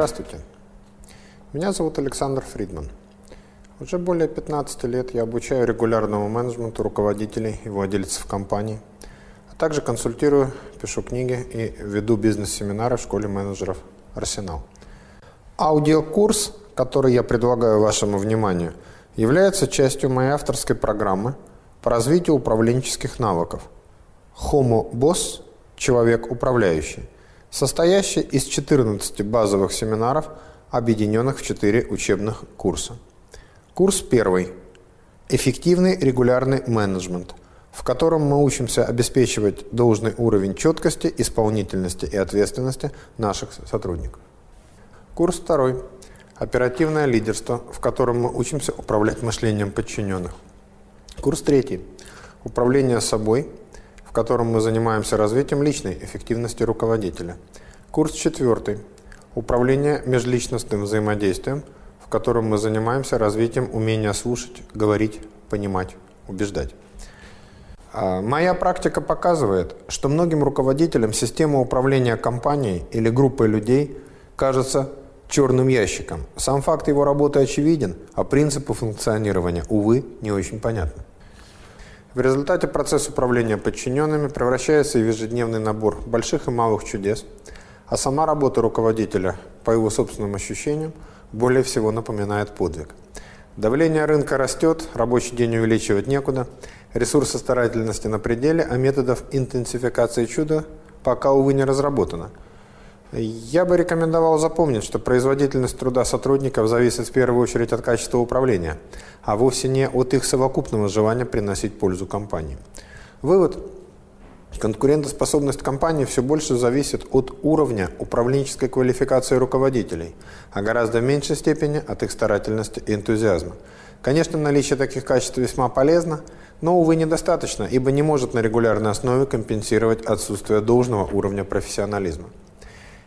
Здравствуйте. Меня зовут Александр Фридман. Уже более 15 лет я обучаю регулярному менеджменту руководителей и владельцев компаний, также консультирую, пишу книги и веду бизнес-семинары в школе менеджеров «Арсенал». Аудиокурс, который я предлагаю вашему вниманию, является частью моей авторской программы по развитию управленческих навыков «Homo Boss – человек управляющий», состоящий из 14 базовых семинаров, объединенных в 4 учебных курса. Курс первый. Эффективный регулярный менеджмент, в котором мы учимся обеспечивать должный уровень четкости, исполнительности и ответственности наших сотрудников. Курс второй. Оперативное лидерство, в котором мы учимся управлять мышлением подчиненных. Курс третий. Управление собой – в котором мы занимаемся развитием личной эффективности руководителя. Курс четвертый. Управление межличностным взаимодействием, в котором мы занимаемся развитием умения слушать, говорить, понимать, убеждать. А, моя практика показывает, что многим руководителям система управления компанией или группой людей кажется черным ящиком. Сам факт его работы очевиден, а принципы функционирования, увы, не очень понятны. В результате процесс управления подчиненными превращается в ежедневный набор больших и малых чудес, а сама работа руководителя, по его собственным ощущениям, более всего напоминает подвиг. Давление рынка растет, рабочий день увеличивать некуда, ресурсы старательности на пределе, а методов интенсификации чуда пока, увы, не разработано – я бы рекомендовал запомнить, что производительность труда сотрудников зависит в первую очередь от качества управления, а вовсе не от их совокупного желания приносить пользу компании. Вывод. Конкурентоспособность компании все больше зависит от уровня управленческой квалификации руководителей, а гораздо в меньшей степени от их старательности и энтузиазма. Конечно, наличие таких качеств весьма полезно, но, увы, недостаточно, ибо не может на регулярной основе компенсировать отсутствие должного уровня профессионализма.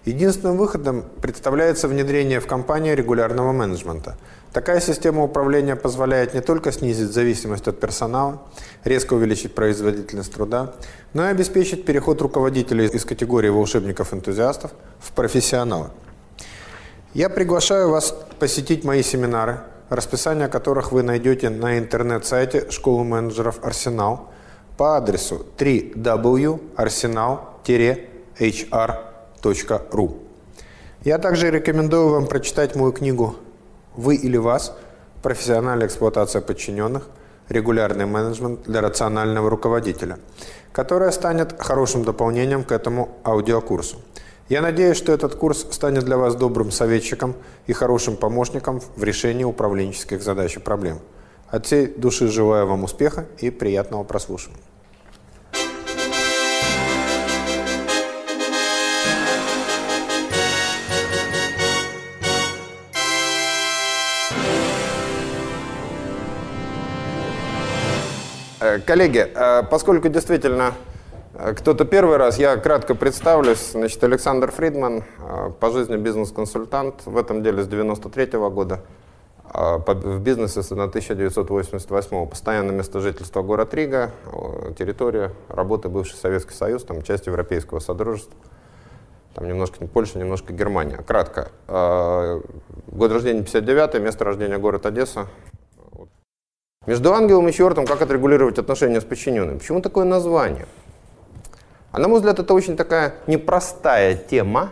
Единственным выходом представляется внедрение в компанию регулярного менеджмента. Такая система управления позволяет не только снизить зависимость от персонала, резко увеличить производительность труда, но и обеспечить переход руководителей из категории волшебников-энтузиастов в профессионалы. Я приглашаю вас посетить мои семинары, расписание которых вы найдете на интернет-сайте школы менеджеров «Арсенал» по адресу www.arsenal-hr.com ру. Я также рекомендую вам прочитать мою книгу «Вы или вас. Профессиональная эксплуатация подчиненных. Регулярный менеджмент для рационального руководителя», которая станет хорошим дополнением к этому аудиокурсу. Я надеюсь, что этот курс станет для вас добрым советчиком и хорошим помощником в решении управленческих задач и проблем. От всей души желаю вам успеха и приятного прослушивания. Коллеги, э, поскольку действительно э, кто-то первый раз, я кратко представлюсь. Значит, Александр Фридман, по жизни бизнес-консультант, в этом деле с 93 -го года, в бизнесе с 1988 Постоянное место жительства город Рига, территория работы бывший Советский Союз, там часть Европейского Содружества. Там немножко Польша, немножко Германия. Кратко. Год рождения 59 место рождения город Одесса, между ангелом и чертом, как отрегулировать отношения с подчиненным? Почему такое название? А на мой взгляд, это очень такая непростая тема,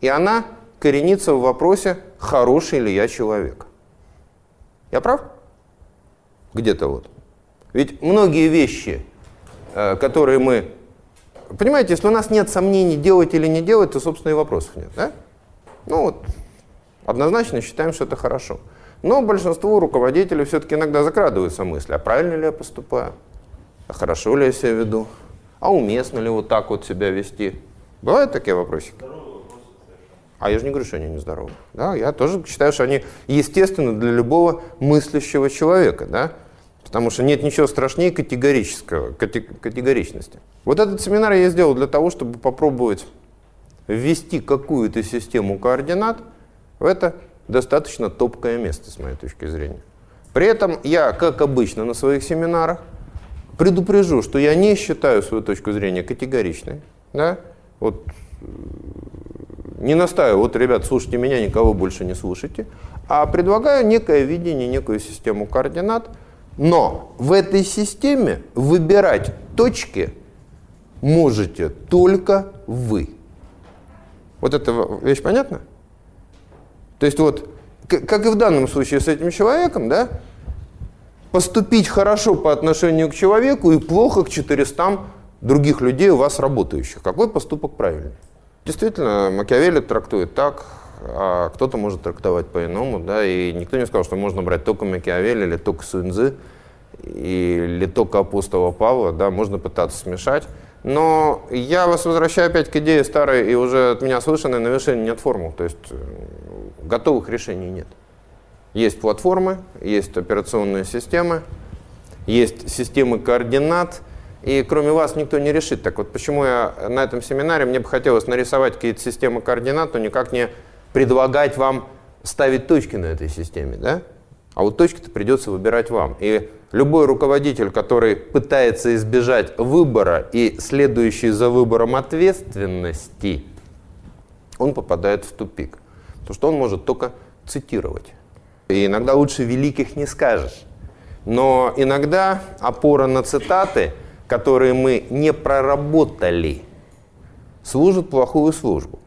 и она коренится в вопросе, хороший ли я человек. Я прав? Где-то вот. Ведь многие вещи, э, которые мы... Понимаете, если у нас нет сомнений, делать или не делать, то, собственно, и вопросов нет. Да? Ну вот, однозначно считаем, что это хорошо. Но большинству руководителей все-таки иногда закрадываются мысли, а правильно ли я поступаю? А хорошо ли я себя веду? А уместно ли вот так вот себя вести? Бывают такие вопросики? А я же не говорю, что они нездоровы. Да, я тоже считаю, что они естественны для любого мыслящего человека. Да? Потому что нет ничего страшнее категорического, категоричности. Вот этот семинар я сделал для того, чтобы попробовать ввести какую-то систему координат в это достаточно топкое место, с моей точки зрения. При этом я, как обычно на своих семинарах, предупрежу, что я не считаю свою точку зрения категоричной. Да? Вот, э, не настаиваю, вот, ребят, слушайте меня, никого больше не слушайте, а предлагаю некое видение, некую систему координат, но в этой системе выбирать точки можете только вы. Вот эта вещь понятна? То есть вот, как и в данном случае с этим человеком, да, поступить хорошо по отношению к человеку и плохо к 400 других людей у вас работающих. Какой поступок правильный? Действительно, Макиавелли трактует так, а кто-то может трактовать по-иному, да, и никто не сказал, что можно брать только Макиавелли или только Суньцзы, или только апостола Павла, да, можно пытаться смешать. Но я вас возвращаю опять к идее старой и уже от меня слышанной, на вершине нет формул, то есть готовых решений нет. Есть платформы, есть операционные системы, есть системы координат, и кроме вас никто не решит. Так вот, почему я на этом семинаре, мне бы хотелось нарисовать какие-то системы координат, но никак не предлагать вам ставить точки на этой системе, да? А вот точки-то придется выбирать вам. И любой руководитель, который пытается избежать выбора и следующий за выбором ответственности, он попадает в тупик. Потому что он может только цитировать. И иногда лучше великих не скажешь. Но иногда опора на цитаты, которые мы не проработали, служит плохую службу.